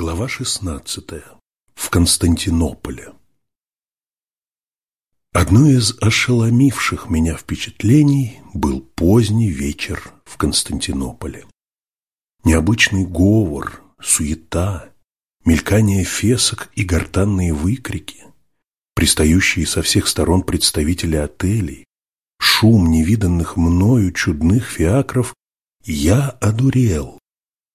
Глава 16. В Константинополе. Одно из ошеломивших меня впечатлений был поздний вечер в Константинополе. Необычный говор, суета, мелькание фесок и гортанные выкрики, пристающие со всех сторон представители отелей, шум невиданных мною чудных фиакров, я одурел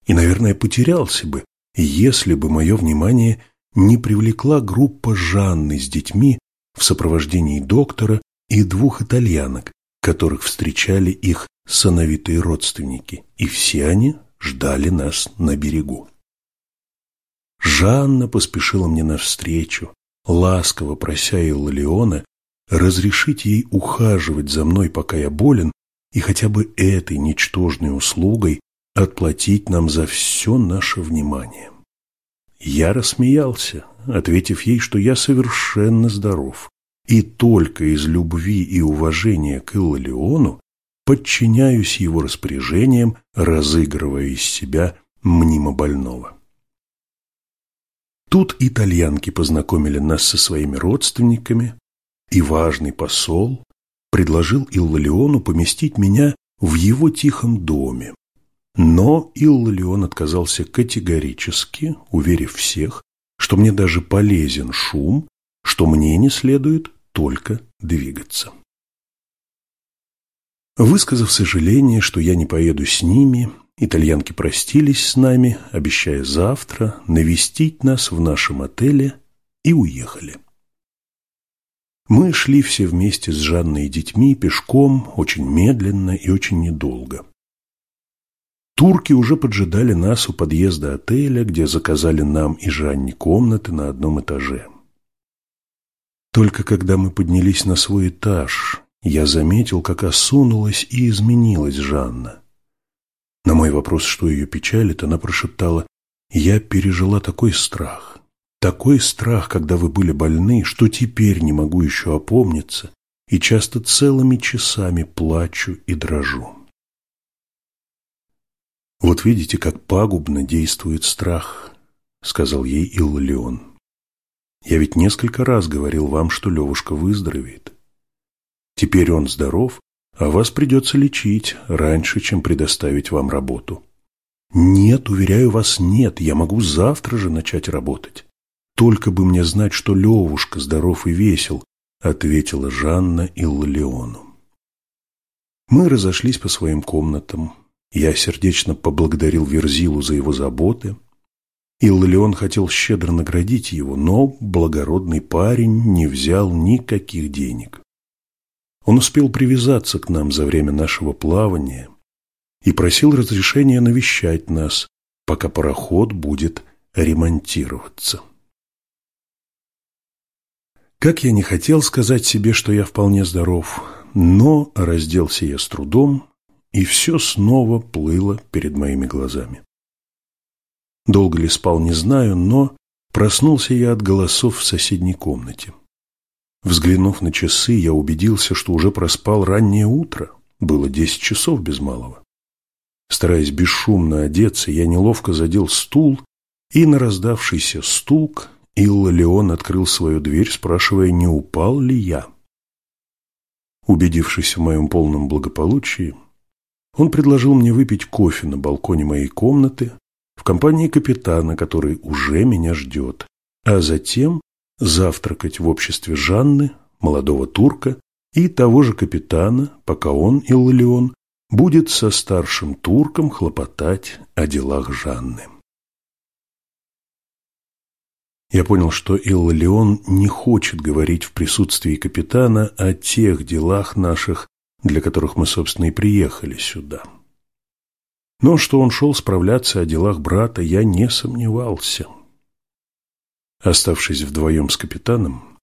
и, наверное, потерялся бы, если бы мое внимание не привлекла группа Жанны с детьми в сопровождении доктора и двух итальянок, которых встречали их сановитые родственники, и все они ждали нас на берегу. Жанна поспешила мне навстречу, ласково прося Иллиона разрешить ей ухаживать за мной, пока я болен, и хотя бы этой ничтожной услугой отплатить нам за все наше внимание. Я рассмеялся, ответив ей, что я совершенно здоров, и только из любви и уважения к Иллиону подчиняюсь его распоряжениям, разыгрывая из себя мнимо больного. Тут итальянки познакомили нас со своими родственниками, и важный посол предложил Иллиону поместить меня в его тихом доме, но Иллион отказался категорически, уверив всех, что мне даже полезен шум, что мне не следует только двигаться. Высказав сожаление, что я не поеду с ними, итальянки простились с нами, обещая завтра навестить нас в нашем отеле, и уехали. Мы шли все вместе с Жанной и детьми пешком, очень медленно и очень недолго. Турки уже поджидали нас у подъезда отеля, где заказали нам и Жанне комнаты на одном этаже. Только когда мы поднялись на свой этаж, я заметил, как осунулась и изменилась Жанна. На мой вопрос, что ее печалит, она прошептала, «Я пережила такой страх, такой страх, когда вы были больны, что теперь не могу еще опомниться и часто целыми часами плачу и дрожу». «Вот видите, как пагубно действует страх», — сказал ей Иллион. «Я ведь несколько раз говорил вам, что Левушка выздоровеет. Теперь он здоров, а вас придется лечить раньше, чем предоставить вам работу». «Нет, уверяю вас, нет, я могу завтра же начать работать. Только бы мне знать, что Левушка здоров и весел», — ответила Жанна Иллиону. Мы разошлись по своим комнатам. Я сердечно поблагодарил Верзилу за его заботы. Иллион хотел щедро наградить его, но благородный парень не взял никаких денег. Он успел привязаться к нам за время нашего плавания и просил разрешения навещать нас, пока пароход будет ремонтироваться. Как я не хотел сказать себе, что я вполне здоров, но разделся я с трудом и все снова плыло перед моими глазами. Долго ли спал, не знаю, но проснулся я от голосов в соседней комнате. Взглянув на часы, я убедился, что уже проспал раннее утро, было десять часов без малого. Стараясь бесшумно одеться, я неловко задел стул, и на раздавшийся стук Илла Леон открыл свою дверь, спрашивая, не упал ли я. Убедившись в моем полном благополучии, он предложил мне выпить кофе на балконе моей комнаты в компании капитана, который уже меня ждет, а затем завтракать в обществе Жанны, молодого турка, и того же капитана, пока он, Иллион, будет со старшим турком хлопотать о делах Жанны. Я понял, что Иллион не хочет говорить в присутствии капитана о тех делах наших, для которых мы, собственно, и приехали сюда. Но что он шел справляться о делах брата, я не сомневался. Оставшись вдвоем с капитаном,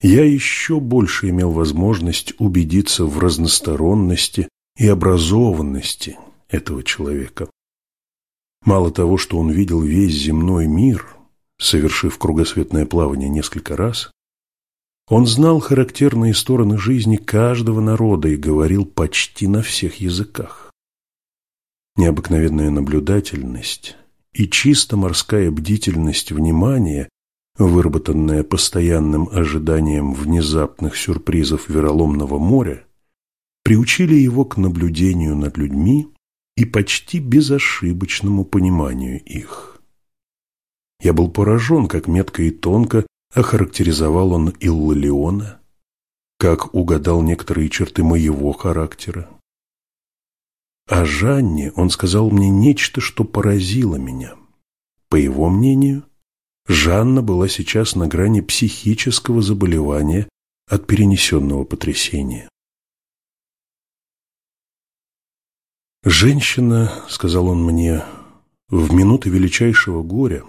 я еще больше имел возможность убедиться в разносторонности и образованности этого человека. Мало того, что он видел весь земной мир, совершив кругосветное плавание несколько раз, он знал характерные стороны жизни каждого народа и говорил почти на всех языках. Необыкновенная наблюдательность и чисто морская бдительность внимания, выработанная постоянным ожиданием внезапных сюрпризов вероломного моря, приучили его к наблюдению над людьми и почти безошибочному пониманию их. Я был поражен, как метко и тонко охарактеризовал он Иллалиона, как угадал некоторые черты моего характера. О Жанне он сказал мне нечто, что поразило меня. По его мнению, Жанна была сейчас на грани психического заболевания от перенесенного потрясения. «Женщина, — сказал он мне, — в минуты величайшего горя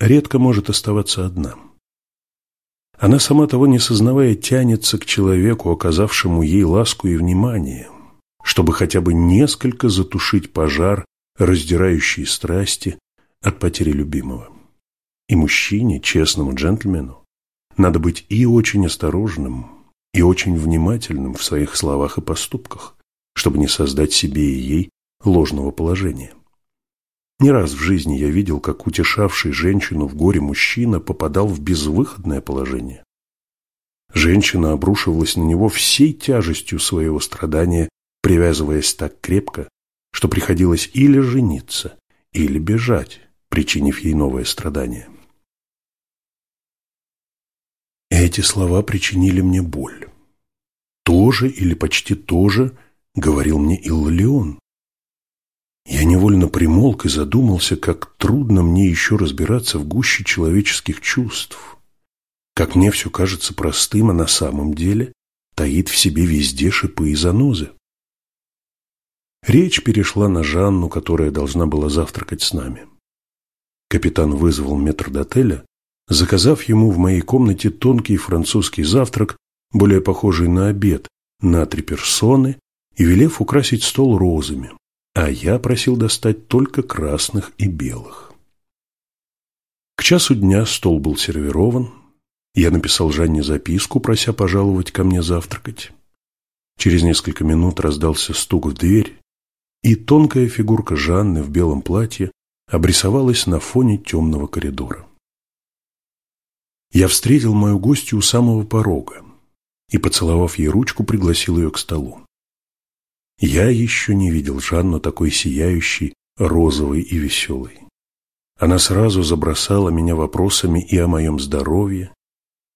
редко может оставаться одна. Она, сама того не сознавая, тянется к человеку, оказавшему ей ласку и внимание, чтобы хотя бы несколько затушить пожар, раздирающий страсти от потери любимого. И мужчине, честному джентльмену, надо быть и очень осторожным, и очень внимательным в своих словах и поступках, чтобы не создать себе и ей ложного положения. Не раз в жизни я видел, как утешавший женщину в горе мужчина попадал в безвыходное положение. Женщина обрушивалась на него всей тяжестью своего страдания, привязываясь так крепко, что приходилось или жениться, или бежать, причинив ей новое страдание. Эти слова причинили мне боль. Тоже или почти тоже говорил мне Иллион. Я невольно примолк и задумался, как трудно мне еще разбираться в гуще человеческих чувств. Как мне все кажется простым, а на самом деле таит в себе везде шипы и занозы. Речь перешла на Жанну, которая должна была завтракать с нами. Капитан вызвал метрдотеля заказав ему в моей комнате тонкий французский завтрак, более похожий на обед, на три персоны, и велев украсить стол розами, а я просил достать только красных и белых. К часу дня стол был сервирован, я написал Жанне записку, прося пожаловать ко мне завтракать. Через несколько минут раздался стук в дверь, и тонкая фигурка Жанны в белом платье обрисовалась на фоне темного коридора. Я встретил мою гостью у самого порога и, поцеловав ей ручку, пригласил ее к столу. Я еще не видел Жанну такой сияющей, розовой и веселой. Она сразу забросала меня вопросами и о моем здоровье,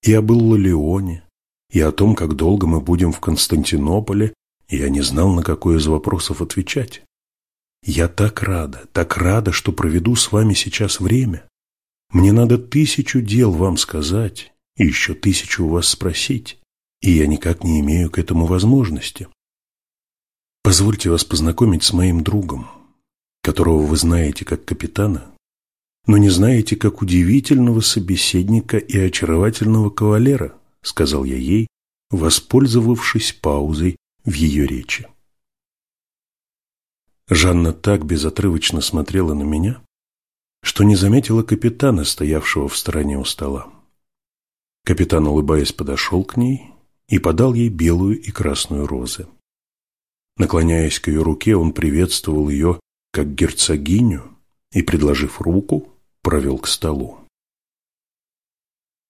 и об Иллалионе, и о том, как долго мы будем в Константинополе, и я не знал, на какой из вопросов отвечать. Я так рада, так рада, что проведу с вами сейчас время. Мне надо тысячу дел вам сказать и еще тысячу у вас спросить, и я никак не имею к этому возможности. Позвольте вас познакомить с моим другом, которого вы знаете как капитана, но не знаете как удивительного собеседника и очаровательного кавалера, сказал я ей, воспользовавшись паузой в ее речи. Жанна так безотрывочно смотрела на меня, что не заметила капитана, стоявшего в стороне у стола. Капитан, улыбаясь, подошел к ней и подал ей белую и красную розы. Наклоняясь к ее руке, он приветствовал ее как герцогиню и, предложив руку, провел к столу.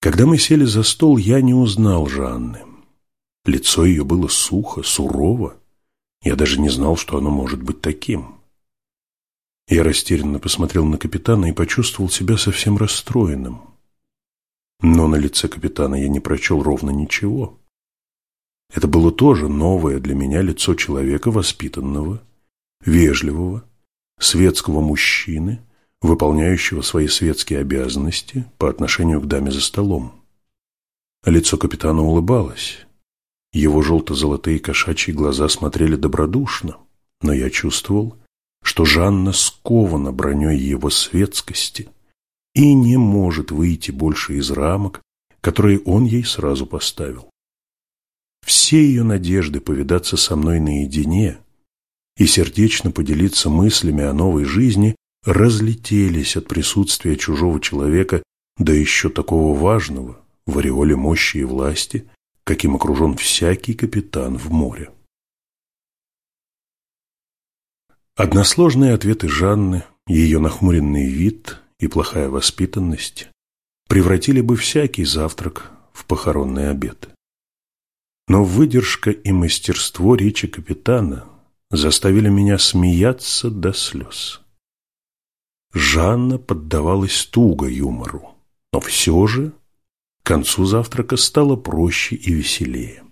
Когда мы сели за стол, я не узнал Жанны. Лицо ее было сухо, сурово. Я даже не знал, что оно может быть таким. Я растерянно посмотрел на капитана и почувствовал себя совсем расстроенным. Но на лице капитана я не прочел ровно ничего. Это было тоже новое для меня лицо человека воспитанного, вежливого, светского мужчины, выполняющего свои светские обязанности по отношению к даме за столом. Лицо капитана улыбалось. Его желто-золотые кошачьи глаза смотрели добродушно, но я чувствовал, что Жанна скована броней его светскости и не может выйти больше из рамок, которые он ей сразу поставил. Все ее надежды повидаться со мной наедине и сердечно поделиться мыслями о новой жизни разлетелись от присутствия чужого человека, да еще такого важного, в ореоле мощи и власти, каким окружен всякий капитан в море. Односложные ответы Жанны ее нахмуренный вид и плохая воспитанность превратили бы всякий завтрак в похоронный обед. Но выдержка и мастерство речи капитана заставили меня смеяться до слез. Жанна поддавалась туго юмору, но все же к концу завтрака стало проще и веселее.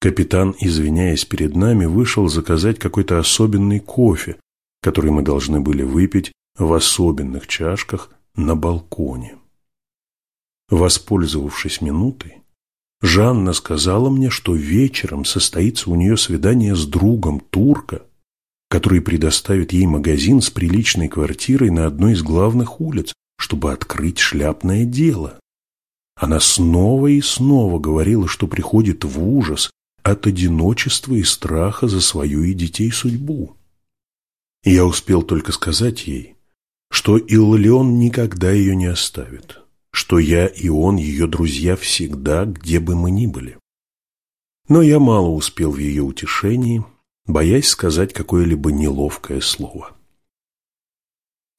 Капитан, извиняясь перед нами, вышел заказать какой-то особенный кофе, который мы должны были выпить в особенных чашках на балконе. Воспользовавшись минутой, Жанна сказала мне, что вечером состоится у нее свидание с другом турка, который предоставит ей магазин с приличной квартирой на одной из главных улиц, чтобы открыть шляпное дело. Она снова и снова говорила, что приходит в ужас от одиночества и страха за свою и детей судьбу. И я успел только сказать ей, что Иллион никогда ее не оставит что я и он, ее друзья, всегда, где бы мы ни были. Но я мало успел в ее утешении, боясь сказать какое-либо неловкое слово.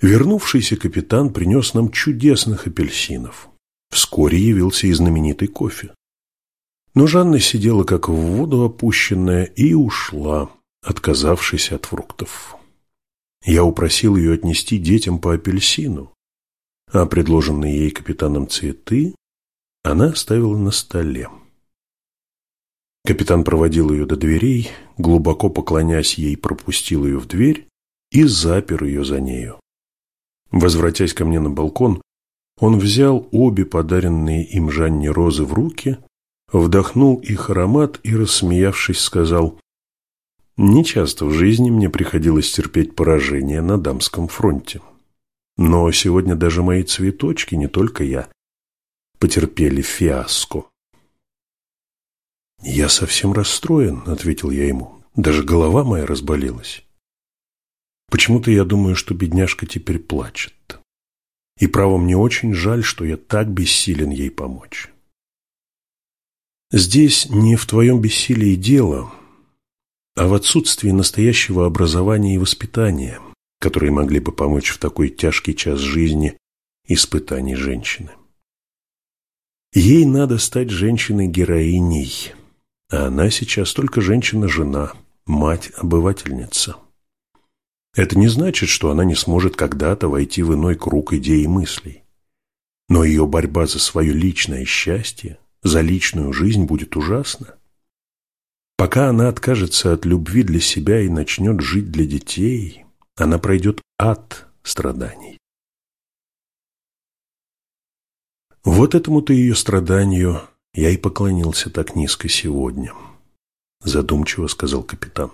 Вернувшийся капитан принес нам чудесных апельсинов. Вскоре явился и знаменитый кофе. Но Жанна сидела как в воду опущенная и ушла, отказавшись от фруктов. Я упросил ее отнести детям по апельсину, а предложенные ей капитаном цветы она оставила на столе. Капитан проводил ее до дверей, глубоко поклонясь ей, пропустил ее в дверь и запер ее за нею. Возвратясь ко мне на балкон, он взял обе подаренные им Жанне розы в руки, вдохнул их аромат и, рассмеявшись, сказал, «Нечасто в жизни мне приходилось терпеть поражение на дамском фронте». Но сегодня даже мои цветочки, не только я, потерпели фиаско. «Я совсем расстроен», — ответил я ему. «Даже голова моя разболелась. Почему-то я думаю, что бедняжка теперь плачет. И право мне очень жаль, что я так бессилен ей помочь. Здесь не в твоем бессилии дело, а в отсутствии настоящего образования и воспитания» которые могли бы помочь в такой тяжкий час жизни испытаний женщины. Ей надо стать женщиной-героиней, а она сейчас только женщина-жена, мать-обывательница. Это не значит, что она не сможет когда-то войти в иной круг идей и мыслей. Но ее борьба за свое личное счастье, за личную жизнь будет ужасна. Пока она откажется от любви для себя и начнет жить для детей, она пройдет ад страданий. Вот этому-то ее страданию я и поклонился так низко сегодня, задумчиво сказал капитан.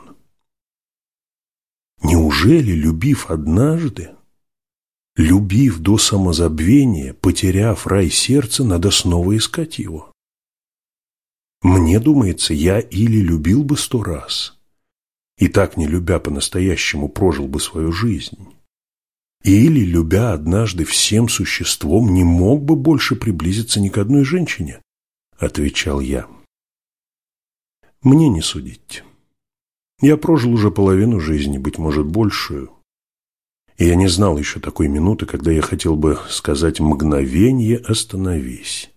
Неужели, любив однажды, любив до самозабвения, потеряв рай сердца, надо снова искать его? Мне думается, я или любил бы сто раз, и так не любя по-настоящему прожил бы свою жизнь. Или, любя однажды всем существом, не мог бы больше приблизиться ни к одной женщине, отвечал я. Мне не судить. Я прожил уже половину жизни, быть может, большую. И я не знал еще такой минуты, когда я хотел бы сказать «мгновение остановись».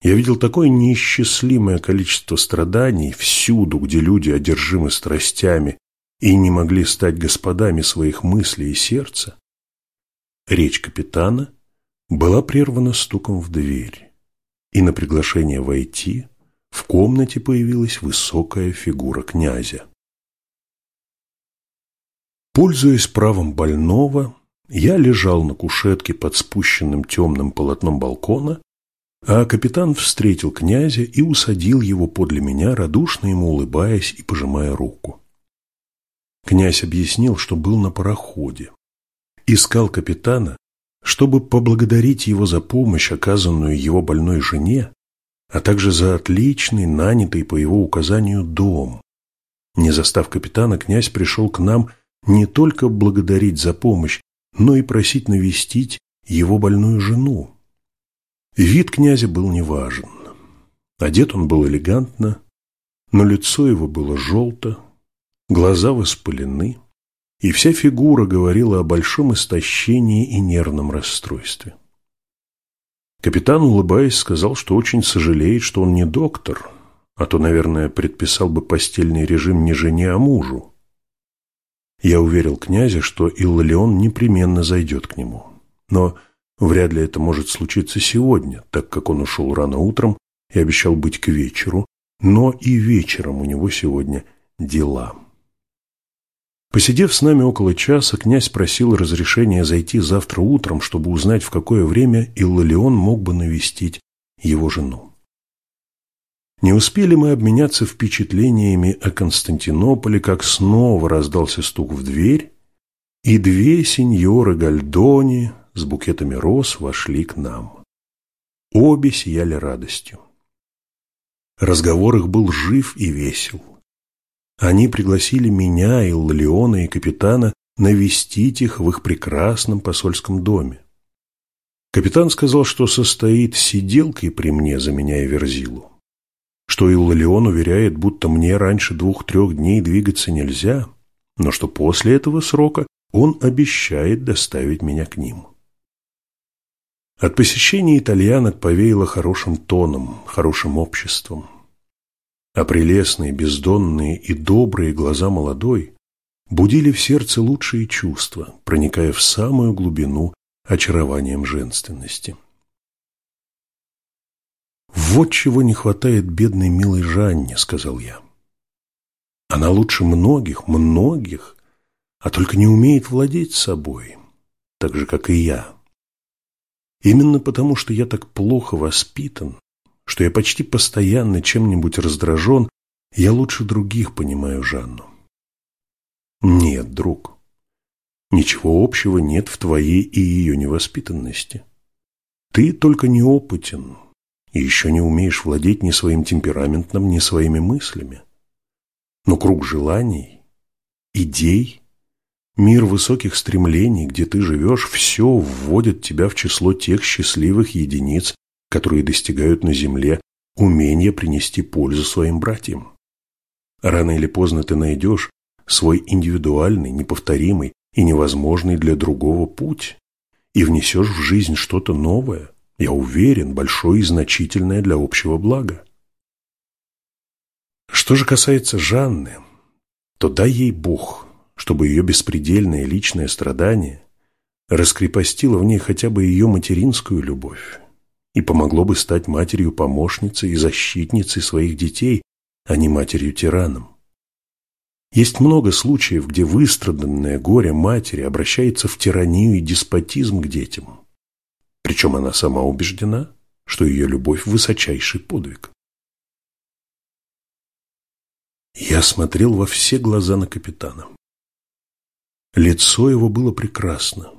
Я видел такое неисчислимое количество страданий всюду, где люди одержимы страстями и не могли стать господами своих мыслей и сердца. Речь капитана была прервана стуком в дверь, и на приглашение войти в комнате появилась высокая фигура князя. Пользуясь правом больного, я лежал на кушетке под спущенным темным полотном балкона а капитан встретил князя и усадил его подле меня, радушно ему улыбаясь и пожимая руку. Князь объяснил, что был на пароходе. Искал капитана, чтобы поблагодарить его за помощь, оказанную его больной жене, а также за отличный, нанятый по его указанию дом. Не застав капитана, князь пришел к нам не только благодарить за помощь, но и просить навестить его больную жену. Вид князя был неважен. Одет он был элегантно, но лицо его было желто, глаза воспалены, и вся фигура говорила о большом истощении и нервном расстройстве. Капитан, улыбаясь, сказал, что очень сожалеет, что он не доктор, а то, наверное, предписал бы постельный режим не жене, а мужу. Я уверил князя, что Иллалион непременно зайдет к нему. Но вряд ли это может случиться сегодня, так как он ушел рано утром и обещал быть к вечеру, но и вечером у него сегодня дела. Посидев с нами около часа, князь просил разрешения зайти завтра утром, чтобы узнать, в какое время Иллалион мог бы навестить его жену. Не успели мы обменяться впечатлениями о Константинополе, как снова раздался стук в дверь, и две сеньоры Гальдони с букетами роз вошли к нам. Обе сияли радостью. Разговор их был жив и весел. Они пригласили меня, и Иллиона и капитана навестить их в их прекрасном посольском доме. Капитан сказал, что состоит сиделкой при мне, заменяя Верзилу что Иллалион уверяет, будто мне раньше двух-трех дней двигаться нельзя, но что после этого срока он обещает доставить меня к ним. От посещения итальянок повеяло хорошим тоном, хорошим обществом. А прелестные, бездонные и добрые глаза молодой будили в сердце лучшие чувства, проникая в самую глубину очарованием женственности. «Вот чего не хватает бедной милой Жанне», — сказал я. «Она лучше многих, многих, а только не умеет владеть собой, так же, как и я. Именно потому, что я так плохо воспитан, что я почти постоянно чем-нибудь раздражен, я лучше других понимаю Жанну. Нет, друг, ничего общего нет в твоей и ее невоспитанности. Ты только неопытен, и еще не умеешь владеть ни своим темпераментом, ни своими мыслями. Но круг желаний, идей, мир высоких стремлений, где ты живешь, все вводит тебя в число тех счастливых единиц, которые достигают на земле умения принести пользу своим братьям. Рано или поздно ты найдешь свой индивидуальный, неповторимый и невозможный для другого путь и внесешь в жизнь что-то новое – я уверен, большое и значительное для общего блага. Что же касается Жанны, то дай ей Бог, чтобы ее беспредельное личное страдание раскрепостило в ней хотя бы ее материнскую любовь и помогло бы стать матерью-помощницей и защитницей своих детей, а не матерью-тираном. Есть много случаев, где выстраданное горе матери обращается в тиранию и деспотизм к детям. Причем она сама убеждена, что ее любовь – высочайший подвиг. Я смотрел во все глаза на капитана. Лицо его было прекрасно.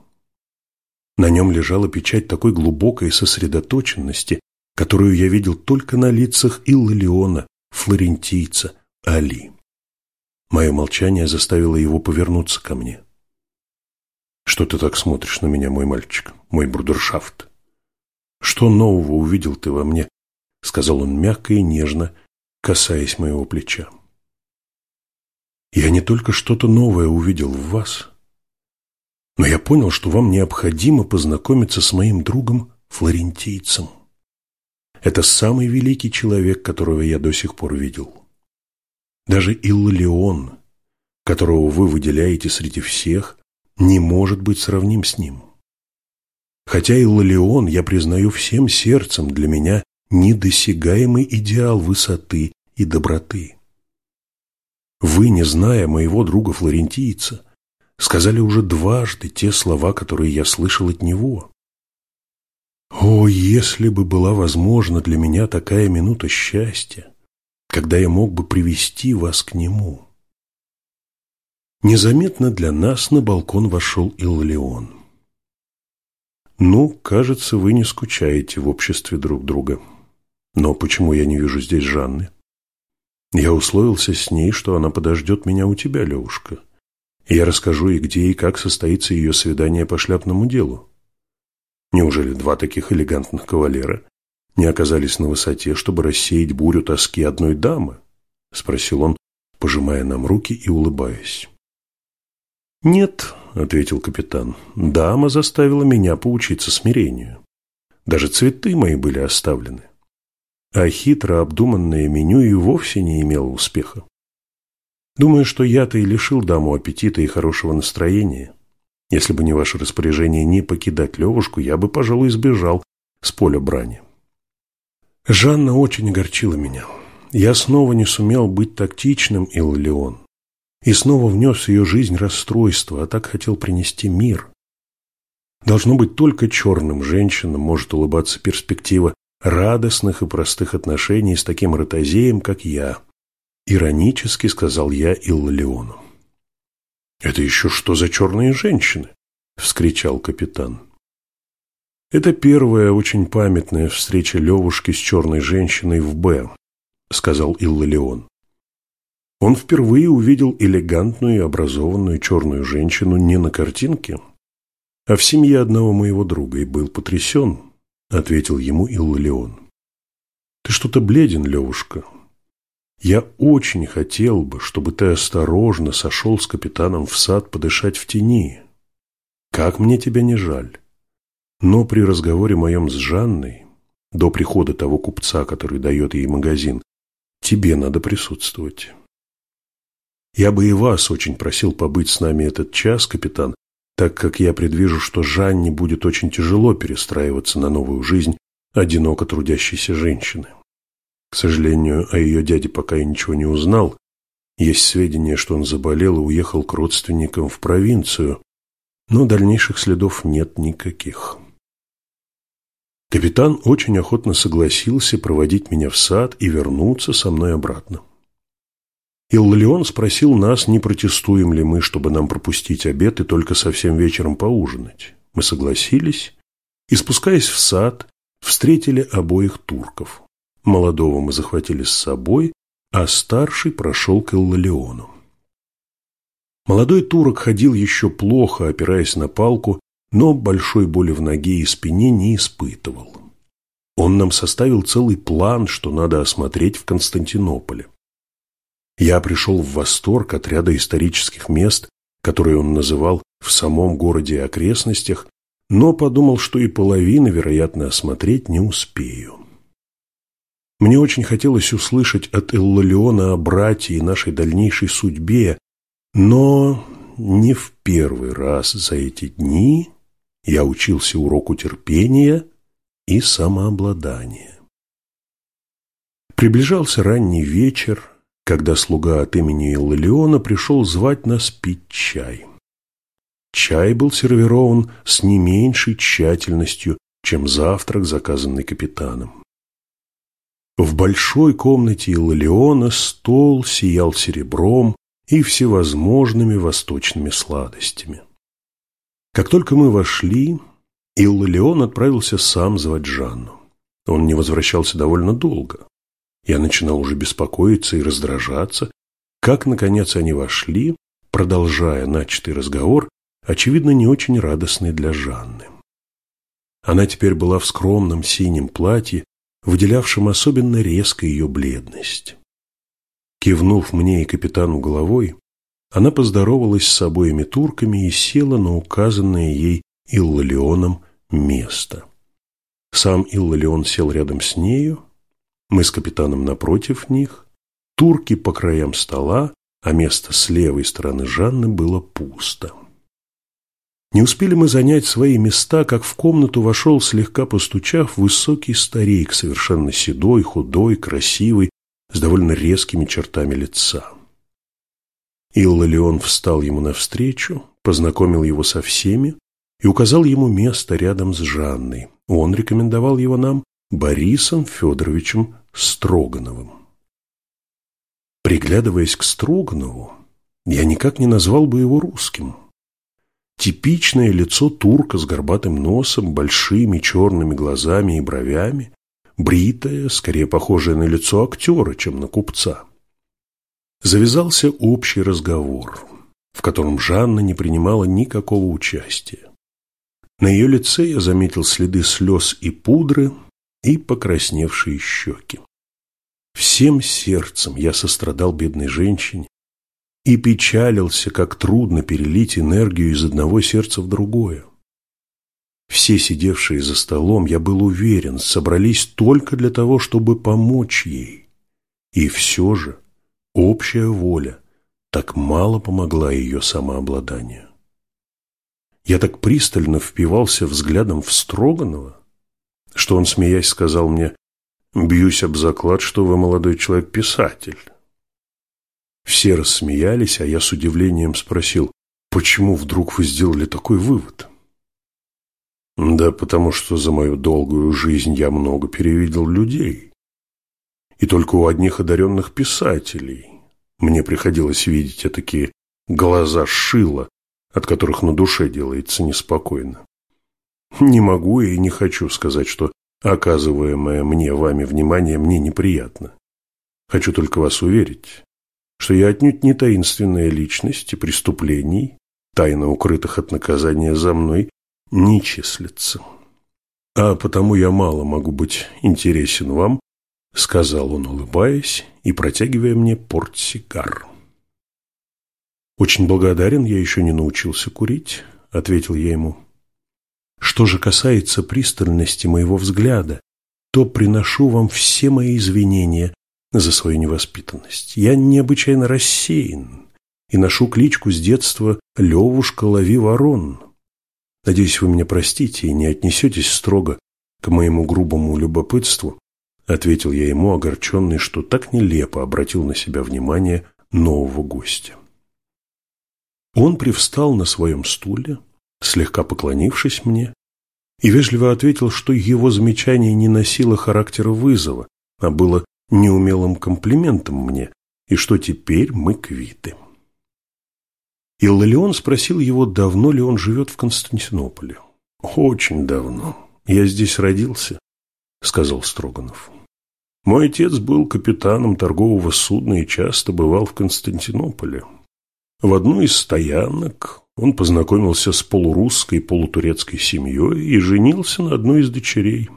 На нем лежала печать такой глубокой сосредоточенности, которую я видел только на лицах Иллалиона, флорентийца, Али. Мое молчание заставило его повернуться ко мне. Что ты так смотришь на меня, мой мальчик, мой брудершафт? Что нового увидел ты во мне? Сказал он мягко и нежно, касаясь моего плеча. Я не только что-то новое увидел в вас, но я понял, что вам необходимо познакомиться с моим другом флорентийцем. Это самый великий человек, которого я до сих пор видел. Даже Иллион, которого вы выделяете среди всех, не может быть сравним с ним. Хотя и Лолеон, я признаю всем сердцем, для меня недосягаемый идеал высоты и доброты. Вы, не зная моего друга флорентийца, сказали уже дважды те слова, которые я слышал от него. О, если бы была возможна для меня такая минута счастья, когда я мог бы привести вас к нему. Незаметно для нас на балкон вошел Иллион. «Ну, кажется, вы не скучаете в обществе друг друга. Но почему я не вижу здесь Жанны? Я условился с ней, что она подождет меня у тебя, Левушка. Я расскажу ей, где и как состоится ее свидание по шляпному делу. Неужели два таких элегантных кавалера не оказались на высоте, чтобы рассеять бурю тоски одной дамы?» – спросил он, пожимая нам руки и улыбаясь. «Нет», — ответил капитан, — «дама заставила меня поучиться смирению. Даже цветы мои были оставлены. А хитро обдуманное меню и вовсе не имело успеха. Думаю, что я-то и лишил даму аппетита и хорошего настроения. Если бы не ваше распоряжение не покидать Левушку, я бы, пожалуй, сбежал с поля брани. Жанна очень огорчила меня. Я снова не сумел быть тактичным, Иллион, и снова внес в ее жизнь расстройство, а так хотел принести мир. Должно быть, только черным женщинам может улыбаться перспектива радостных и простых отношений с таким ротозеем, как я. Иронически сказал я Иллиону. «Это еще что за черные женщины?» – вскричал капитан. «Это первая очень памятная встреча Левушки с черной женщиной в «Б», – сказал Иллион. Он впервые увидел элегантную и образованную черную женщину не на картинке, а в семье одного моего друга и был потрясен, – ответил ему Иллион. «Ты что-то бледен, Левушка. Я очень хотел бы, чтобы ты осторожно сошел с капитаном в сад подышать в тени. Как мне тебя не жаль. Но при разговоре моем с Жанной, до прихода того купца, который дает ей магазин, тебе надо присутствовать. Я бы и вас очень просил побыть с нами этот час, капитан, так как я предвижу, что Жанне будет очень тяжело перестраиваться на новую жизнь одиноко трудящейся женщины. К сожалению, о ее дяде пока я ничего не узнал. Есть сведения, что он заболел и уехал к родственникам в провинцию, но дальнейших следов нет никаких. Капитан очень охотно согласился проводить меня в сад и вернуться со мной обратно. Иллион спросил нас, не протестуем ли мы, чтобы нам пропустить обед и только совсем вечером поужинать. Мы согласились и, спускаясь в сад, встретили обоих турков. Молодого мы захватили с собой, а старший прошел к Иллиону. Молодой турок ходил еще плохо, опираясь на палку, но большой боли в ноге и спине не испытывал. Он нам составил целый план, что надо осмотреть в Константинополе. Я пришел в восторг от ряда исторических мест, которые он называл в самом городе и окрестностях, но подумал, что и половины, вероятно, осмотреть не успею. Мне очень хотелось услышать от Эллалиона о брате и нашей дальнейшей судьбе, но не в первый раз за эти дни я учился уроку терпения и самообладания. Приближался ранний вечер, когда слуга от имени Иллиона пришел звать нас пить чай. Чай был сервирован с не меньшей тщательностью, чем завтрак, заказанный капитаном. В большой комнате Иллиона стол сиял серебром и всевозможными восточными сладостями. Как только мы вошли, Иллион отправился сам звать Жанну. Он не возвращался довольно долго. Я начинал уже беспокоиться и раздражаться, как, наконец, они вошли, продолжая начатый разговор, очевидно, не очень радостный для Жанны. Она теперь была в скромном синем платье, выделявшем особенно резко ее бледность. Кивнув мне и капитану головой, она поздоровалась с обоими турками и села на указанное ей Иллалионом место. Сам Иллалион сел рядом с нею, мы с капитаном напротив них, турки по краям стола, а место с левой стороны Жанны было пусто. Не успели мы занять свои места, как в комнату вошел, слегка постучав, высокий старик, совершенно седой, худой, красивый, с довольно резкими чертами лица. Иллалион встал ему навстречу, познакомил его со всеми и указал ему место рядом с Жанной. Он рекомендовал его нам Борисом Федоровичем Строгановым. Приглядываясь к Строганову, я никак не назвал бы его русским. Типичное лицо турка с горбатым носом, большими черными глазами и бровями, бритое, скорее похожее на лицо актера, чем на купца. Завязался общий разговор, в котором Жанна не принимала никакого участия. На ее лице я заметил следы слез и пудры – и покрасневшие щеки. Всем сердцем я сострадал бедной женщине и печалился, как трудно перелить энергию из одного сердца в другое. Все сидевшие за столом, я был уверен, собрались только для того, чтобы помочь ей. И все же общая воля так мало помогла ее самообладанию. Я так пристально впивался взглядом в Строганова, что он, смеясь, сказал мне, «Бьюсь об заклад, что вы, молодой человек, писатель». Все рассмеялись, а я с удивлением спросил, «Почему вдруг вы сделали такой вывод?» «Да потому что за мою долгую жизнь я много перевидел людей. И только у одних одаренных писателей мне приходилось видеть такие глаза шила, от которых на душе делается неспокойно. Не могу и не хочу сказать, что оказываемое мне вами внимание мне неприятно. Хочу только вас уверить, что я отнюдь не таинственная личность и преступлений, тайно укрытых от наказания за мной, не числится. А потому я мало могу быть интересен вам, сказал он, улыбаясь и протягивая мне портсигар. «Очень благодарен, я еще не научился курить», — ответил я ему. «Что же касается пристальности моего взгляда, то приношу вам все мои извинения за свою невоспитанность. Я необычайно рассеян и ношу кличку с детства «Левушка, лови ворон». Надеюсь, вы меня простите и не отнесетесь строго к моему грубому любопытству, ответил я ему, огорченный, что так нелепо обратил на себя внимание нового гостя. Он привстал на своем стуле, слегка поклонившись мне, и вежливо ответил, что его замечание не носило характера вызова, а было неумелым комплиментом мне, и что теперь мы квиты. Иллион спросил его, давно ли он живет в Константинополе. «Очень давно. Я здесь родился», — сказал Строганов. «Мой отец был капитаном торгового судна и часто бывал в Константинополе. В одну из стоянок он познакомился с полурусской, полутурецкой семьей и женился на одной из дочерей.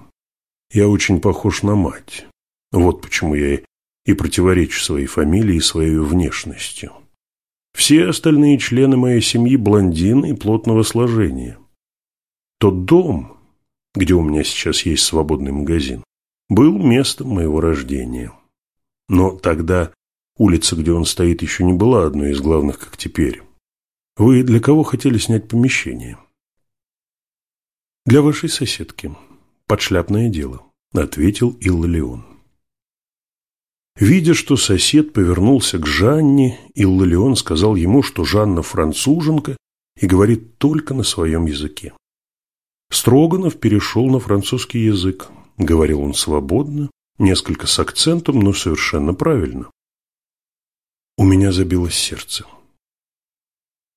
Я очень похож на мать. Вот почему я и противоречу своей фамилии и своей внешностью. Все остальные члены моей семьи блондины и плотного сложения. Тот дом, где у меня сейчас есть свободный магазин, был местом моего рождения. Но тогда Улица, где он стоит, еще не была одной из главных, как теперь. Вы для кого хотели снять помещение? Для вашей соседки. Подшляпное дело, ответил Иллалион. Видя, что сосед повернулся к Жанне, Иллалион сказал ему, что Жанна француженка и говорит только на своем языке. Строганов перешел на французский язык. Говорил он свободно, несколько с акцентом, но совершенно правильно. У меня забилось сердце.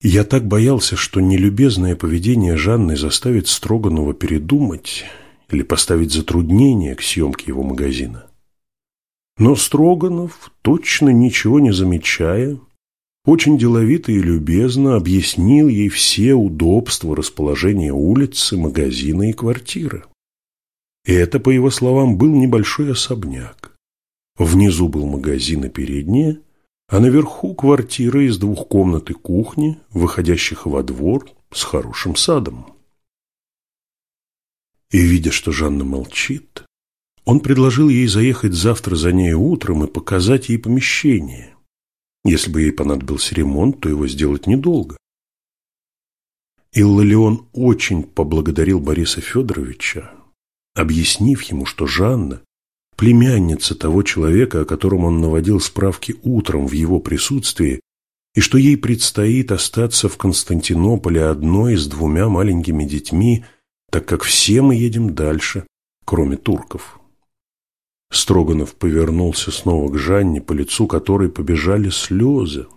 Я так боялся, что нелюбезное поведение Жанны заставит Строганова передумать или поставить затруднение к съемке его магазина. Но Строганов, точно ничего не замечая, очень деловито и любезно объяснил ей все удобства расположения улицы, магазина и квартиры. И это, по его словам, был небольшой особняк. Внизу был магазин и передняя, а наверху квартира из двух комнат и кухни, выходящих во двор с хорошим садом. И, видя, что Жанна молчит, он предложил ей заехать завтра за ней утром и показать ей помещение. Если бы ей понадобился ремонт, то его сделать недолго. Иллалион очень поблагодарил Бориса Федоровича, объяснив ему, что Жанна племянница того человека, о котором он наводил справки утром в его присутствии, и что ей предстоит остаться в Константинополе одной с двумя маленькими детьми, так как все мы едем дальше, кроме турков. Строганов повернулся снова к Жанне, по лицу которой побежали слезы.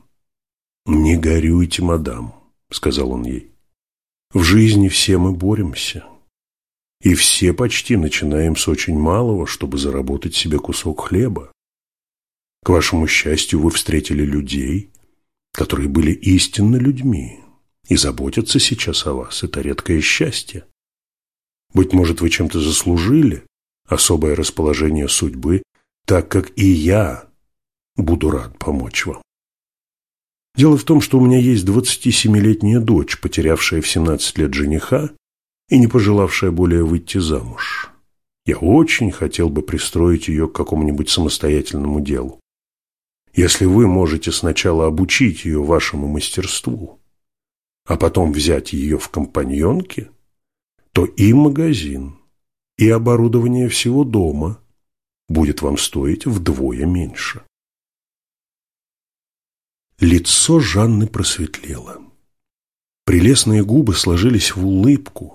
«Не горюйте, мадам», — сказал он ей. «В жизни все мы боремся». И все почти начинаем с очень малого, чтобы заработать себе кусок хлеба. К вашему счастью, вы встретили людей, которые были истинно людьми и заботятся сейчас о вас. Это редкое счастье. Быть может, вы чем-то заслужили особое расположение судьбы, так как и я буду рад помочь вам. Дело в том, что у меня есть 27-летняя дочь, потерявшая в 17 лет жениха и не пожелавшая более выйти замуж. Я очень хотел бы пристроить ее к какому-нибудь самостоятельному делу. Если вы можете сначала обучить ее вашему мастерству, а потом взять ее в компаньонки, то и магазин, и оборудование всего дома будет вам стоить вдвое меньше. Лицо Жанны просветлело. Прелестные губы сложились в улыбку,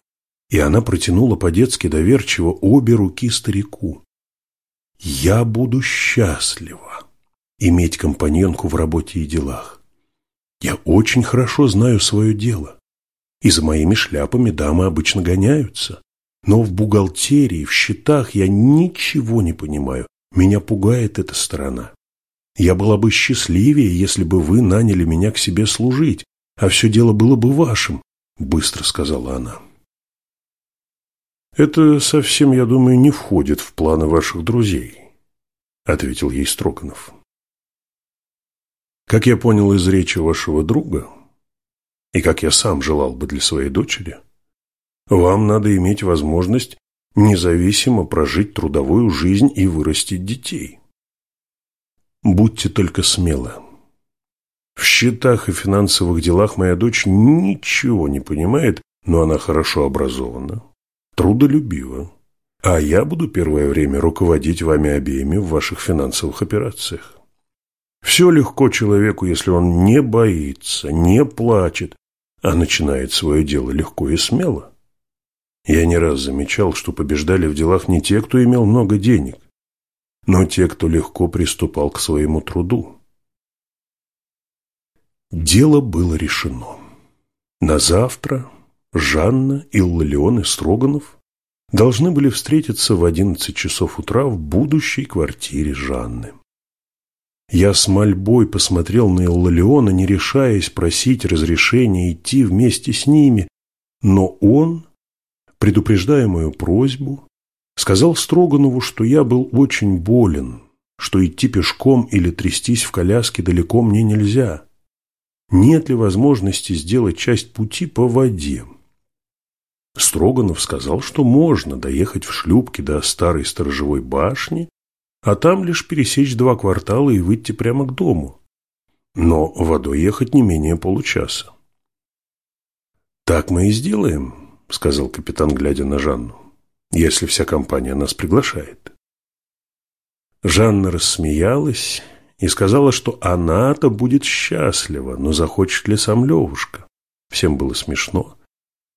и она протянула по-детски доверчиво обе руки старику. «Я буду счастлива иметь компаньонку в работе и делах. Я очень хорошо знаю свое дело, и за моими шляпами дамы обычно гоняются. Но в бухгалтерии, в счетах я ничего не понимаю. Меня пугает эта сторона. Я была бы счастливее, если бы вы наняли меня к себе служить, а все дело было бы вашим, — быстро сказала она. «Это совсем, я думаю, не входит в планы ваших друзей», — ответил ей Строканов. «Как я понял из речи вашего друга, и как я сам желал бы для своей дочери, вам надо иметь возможность независимо прожить трудовую жизнь и вырастить детей. Будьте только смелы. В счетах и финансовых делах моя дочь ничего не понимает, но она хорошо образована, трудолюбива. А я буду первое время руководить вами обеими в ваших финансовых операциях. Все легко человеку, если он не боится, не плачет, а начинает свое дело легко и смело. Я не раз замечал, что побеждали в делах не те, кто имел много денег, но те, кто легко приступал к своему труду. Дело было решено. На завтра Жанна, Иллион и Строганов должны были встретиться в одиннадцать часов утра в будущей квартире Жанны. Я с мольбой посмотрел на Иллиона, не решаясь просить разрешения идти вместе с ними, но он, предупреждая мою просьбу, Сказал Строганову, что я был очень болен, что идти пешком или трястись в коляске далеко мне нельзя. Нет ли возможности сделать часть пути по воде? Строганов сказал, что можно доехать в шлюпке до старой сторожевой башни, а там лишь пересечь два квартала и выйти прямо к дому. Но водой ехать не менее получаса. «Так мы и сделаем», — сказал капитан, глядя на Жанну если вся компания нас приглашает. Жанна рассмеялась и сказала, что она-то будет счастлива, но захочет ли сам Левушка. Всем было смешно,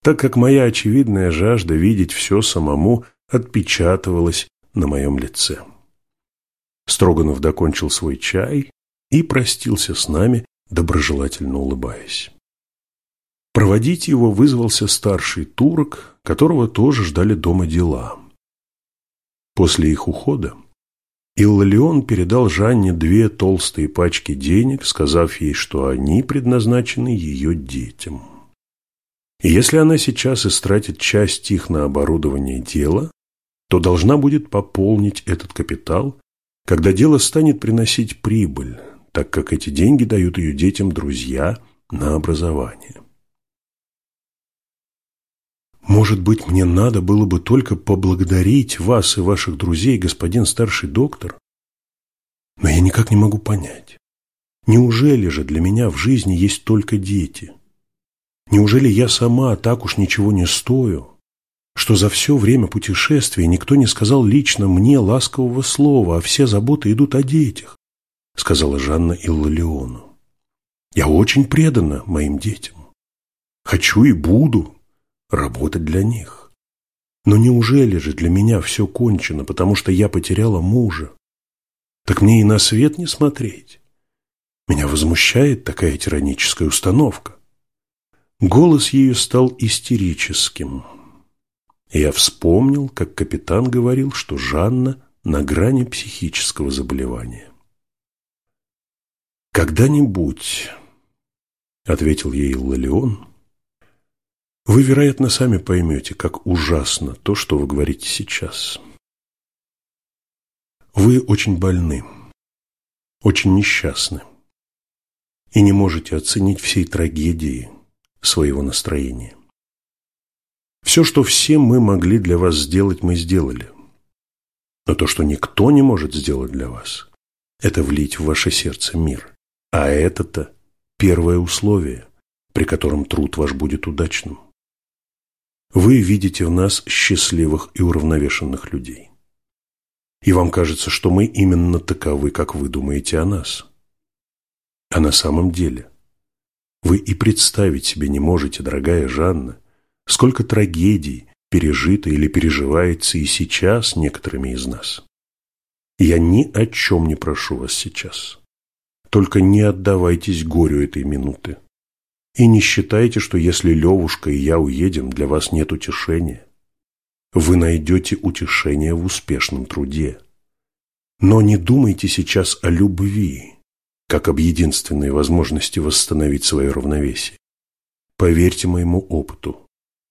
так как моя очевидная жажда видеть все самому отпечатывалась на моем лице. Строганов докончил свой чай и простился с нами, доброжелательно улыбаясь. Проводить его вызвался старший турок, которого тоже ждали дома дела. После их ухода Иллион передал Жанне две толстые пачки денег, сказав ей, что они предназначены ее детям. И если она сейчас истратит часть их на оборудование дела, то должна будет пополнить этот капитал, когда дело станет приносить прибыль, так как эти деньги дают ее детям друзья на образование. Может быть, мне надо было бы только поблагодарить вас и ваших друзей, господин старший доктор? Но я никак не могу понять. Неужели же для меня в жизни есть только дети? Неужели я сама так уж ничего не стою, что за все время путешествия никто не сказал лично мне ласкового слова, а все заботы идут о детях, сказала Жанна Иллалиону. Я очень предана моим детям. Хочу и буду работать для них. Но неужели же для меня все кончено, потому что я потеряла мужа? Так мне и на свет не смотреть. Меня возмущает такая тираническая установка. Голос ее стал истерическим. я вспомнил, как капитан говорил, что Жанна на грани психического заболевания. «Когда-нибудь», — ответил ей Лолеон, вы, вероятно, сами поймете, как ужасно то, что вы говорите сейчас. Вы очень больны, очень несчастны. и не можете оценить всей трагедии своего настроения. Все, что все мы могли для вас сделать, мы сделали. Но то, что никто не может сделать для вас, это влить в ваше сердце мир. А это-то первое условие, при котором труд ваш будет удачным. Вы видите в нас счастливых и уравновешенных людей. И вам кажется, что мы именно таковы, как вы думаете о нас. А на самом деле вы и представить себе не можете, дорогая Жанна, сколько трагедий пережито или переживается и сейчас некоторыми из нас. Я ни о чем не прошу вас сейчас. Только не отдавайтесь горю этой минуты. И не считайте, что если Левушка и я уедем, для вас нет утешения. Вы найдете утешение в успешном труде. Но не думайте сейчас о любви, как об единственной возможности восстановить свое равновесие. Поверьте моему опыту,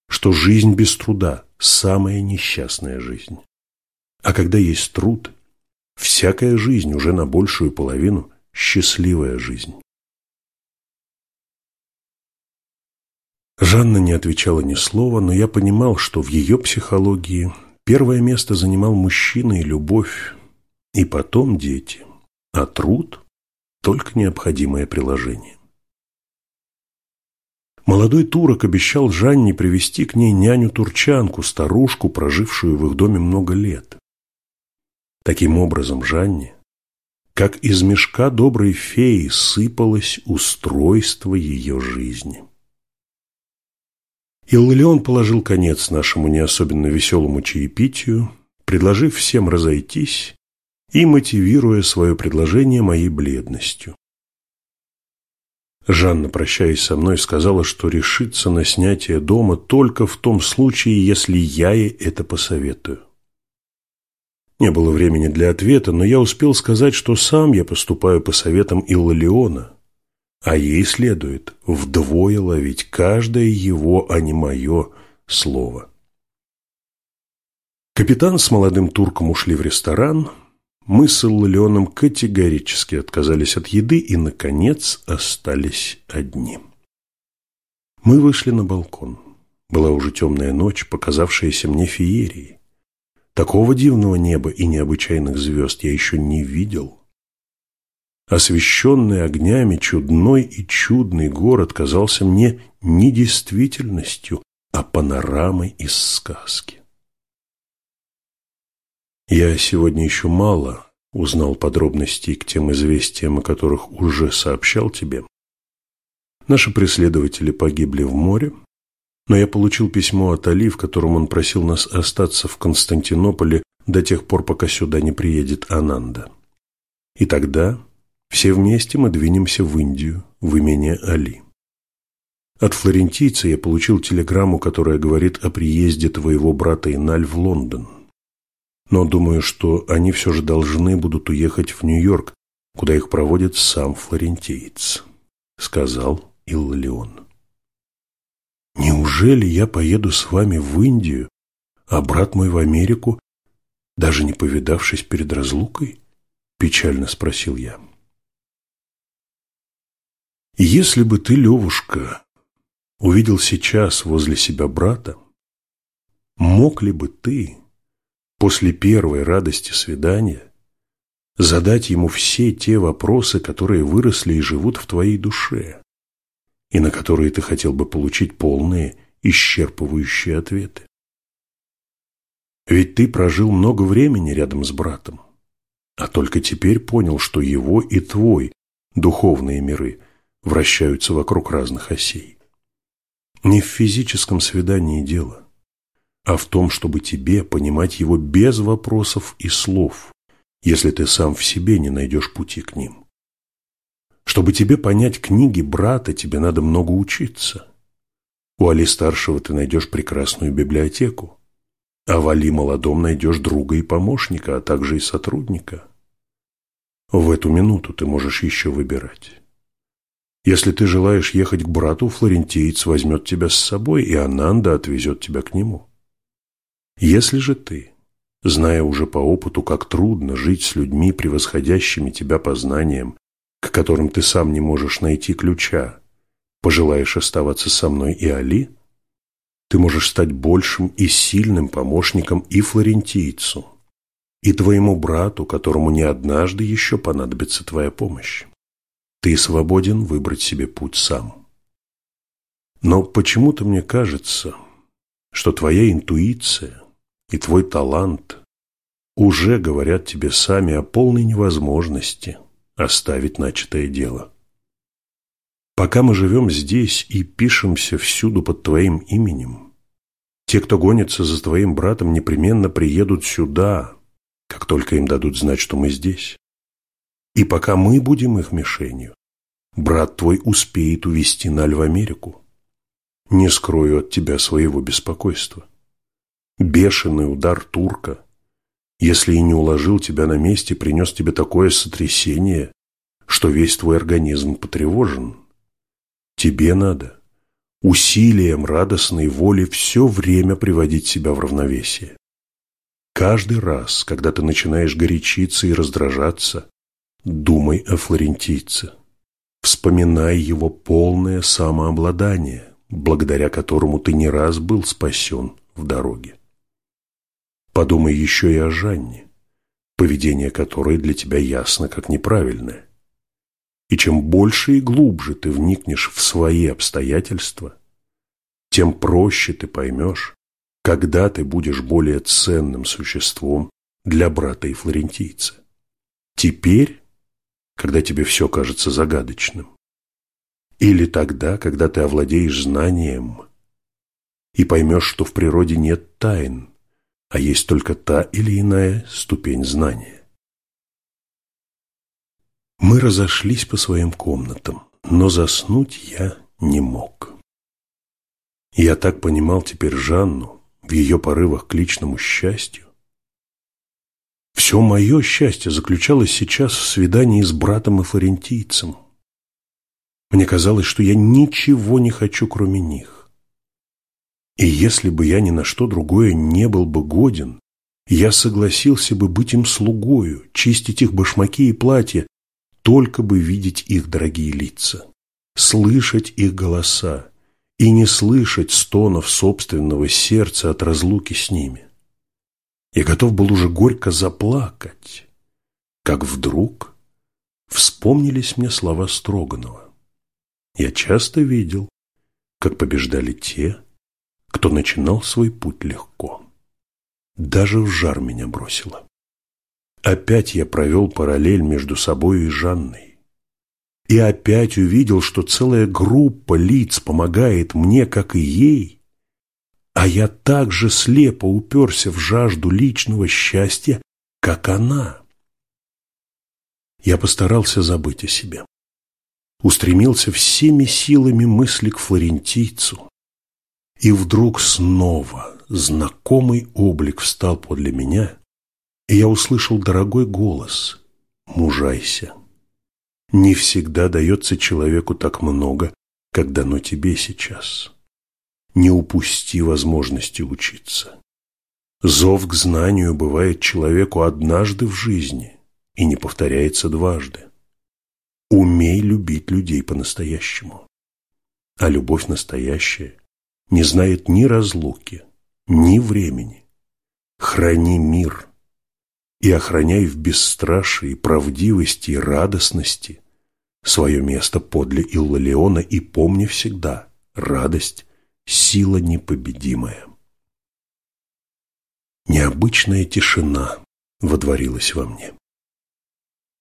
что жизнь без труда – самая несчастная жизнь. А когда есть труд, всякая жизнь уже на большую половину – счастливая жизнь. Жанна не отвечала ни слова, но я понимал, что в ее психологии первое место занимал мужчина и любовь, и потом дети, а труд – только необходимое приложение. Молодой турок обещал Жанне привести к ней няню-турчанку, старушку, прожившую в их доме много лет. Таким образом, Жанне, как из мешка доброй феи, сыпалось устройство ее жизни. Иллион положил конец нашему не особенно веселому чаепитию, предложив всем разойтись и мотивируя свое предложение моей бледностью. Жанна, прощаясь со мной, сказала, что решится на снятие дома только в том случае, если я ей это посоветую. Не было времени для ответа, но я успел сказать, что сам я поступаю по советам Иллалиона, а ей следует вдвое ловить каждое его, а не мое, слово. Капитан с молодым турком ушли в ресторан – мы с Иллионом категорически отказались от еды и, наконец, остались одни. Мы вышли на балкон. Была уже темная ночь, показавшаяся мне феерией. Такого дивного неба и необычайных звезд я еще не видел. Освещенный огнями чудной и чудный город казался мне не действительностью, а панорамой из сказки. Я сегодня еще мало узнал подробностей к тем известиям, о которых уже сообщал тебе. Наши преследователи погибли в море, но я получил письмо от Али, в котором он просил нас остаться в Константинополе до тех пор, пока сюда не приедет Ананда. И тогда все вместе мы двинемся в Индию, в имение Али. От флорентийца я получил телеграмму, которая говорит о приезде твоего брата Иналь в Лондон. Но думаю, что они все же должны будут уехать в Нью-Йорк, куда их проводит сам флорентиец, сказал Иллион. Неужели я поеду с вами в Индию, а брат мой в Америку, даже не повидавшись перед разлукой? Печально спросил я. Если бы ты, Левушка, увидел сейчас возле себя брата, мог ли бы ты после первой радости свидания задать ему все те вопросы, которые выросли и живут в твоей душе, и на которые ты хотел бы получить полные, исчерпывающие ответы. Ведь ты прожил много времени рядом с братом, а только теперь понял, что его и твой духовные миры вращаются вокруг разных осей. Не в физическом свидании дело а в том, чтобы тебе понимать его без вопросов и слов, если ты сам в себе не найдешь пути к ним. Чтобы тебе понять книги брата, тебе надо много учиться. У Али-старшего ты найдешь прекрасную библиотеку, а в Али молодом найдешь друга и помощника, а также и сотрудника. В эту минуту ты можешь еще выбирать. Если ты желаешь ехать к брату, флорентиец возьмет тебя с собой, и Ананда отвезет тебя к нему. Если же ты, зная уже по опыту, как трудно жить с людьми, превосходящими тебя по знаниям, к которым ты сам не можешь найти ключа, пожелаешь оставаться со мной и Али, ты можешь стать большим и сильным помощником и флорентийцу, и твоему брату, которому не однажды еще понадобится твоя помощь. Ты свободен выбрать себе путь сам. Но почему-то мне кажется, что твоя интуиция и твой талант уже говорят тебе сами о полной невозможности оставить начатое дело. Пока мы живем здесь и пишемся всюду под твоим именем, те, кто гонится за твоим братом, непременно приедут сюда, как только им дадут знать, что мы здесь. И пока мы будем их мишенью, брат твой успеет увести Наль в Америку. Не скрою от тебя своего беспокойства. Бешеный удар турка, если и не уложил тебя на месте, принес тебе такое сотрясение, что весь твой организм потревожен. Тебе надо усилием радостной воли все время приводить себя в равновесие. Каждый раз, когда ты начинаешь горячиться и раздражаться, думай о флорентийце. Вспоминай его полное самообладание, благодаря которому ты не раз был спасен в дороге. Подумай еще и о Жанне, поведение которой для тебя ясно как неправильное. И чем больше и глубже ты вникнешь в свои обстоятельства, тем проще ты поймешь, когда ты будешь более ценным существом для брата и флорентийца. Теперь, когда тебе все кажется загадочным, или тогда, когда ты овладеешь знанием и поймешь, что в природе нет тайн, а есть только та или иная ступень знания. Мы разошлись по своим комнатам, но заснуть я не мог. Я так понимал теперь Жанну в ее порывах к личному счастью. Все мое счастье заключалось сейчас в свидании с братом и флорентийцем. Мне казалось, что я ничего не хочу, кроме них. И если бы я ни на что другое не был бы годен, я согласился бы быть им слугою, чистить их башмаки и платья, только бы видеть их дорогие лица, слышать их голоса и не слышать стонов собственного сердца от разлуки с ними. Я готов был уже горько заплакать, как вдруг вспомнились мне слова Строганова. Я часто видел, как побеждали те, кто начинал свой путь легко. Даже в жар меня бросило. Опять я провел параллель между собой и Жанной. И опять увидел, что целая группа лиц помогает мне, как и ей, а я также слепо уперся в жажду личного счастья, как она. Я постарался забыть о себе. Устремился всеми силами мысли к флорентийцу. И вдруг снова знакомый облик встал подле меня, и я услышал дорогой голос «Мужайся». Не всегда дается человеку так много, как дано тебе сейчас. Не упусти возможности учиться. Зов к знанию бывает человеку однажды в жизни и не повторяется дважды. Умей любить людей по-настоящему. А любовь настоящая не знает ни разлуки, ни времени. Храни мир – и охраняй в бесстрашии, правдивости и радостности свое место подле Иллалиона и помни всегда, радость – сила непобедимая. Необычная тишина водворилась во мне.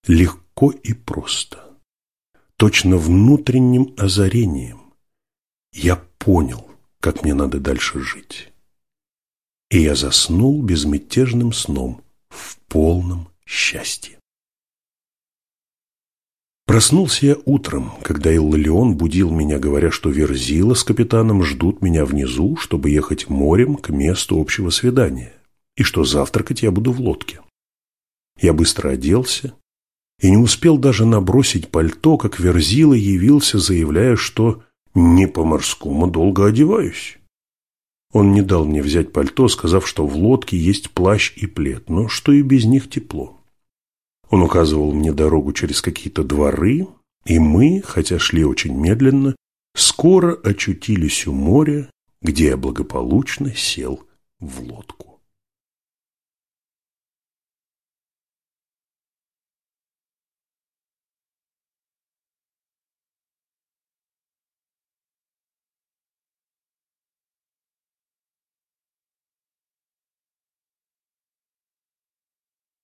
Легко и просто, точно внутренним озарением, я понял, как мне надо дальше жить. И я заснул безмятежным сном, в полном счастье. Проснулся я утром, когда Иллион будил меня, говоря, что Верзила с капитаном ждут меня внизу, чтобы ехать морем к месту общего свидания, и что завтракать я буду в лодке. Я быстро оделся и не успел даже набросить пальто, как Верзила явился, заявляя, что не по-морскому долго одеваюсь. Он не дал мне взять пальто, сказав, что в лодке есть плащ и плед, но что и без них тепло. Он указывал мне дорогу через какие-то дворы, и мы, хотя шли очень медленно, скоро очутились у моря, где я благополучно сел в лодку.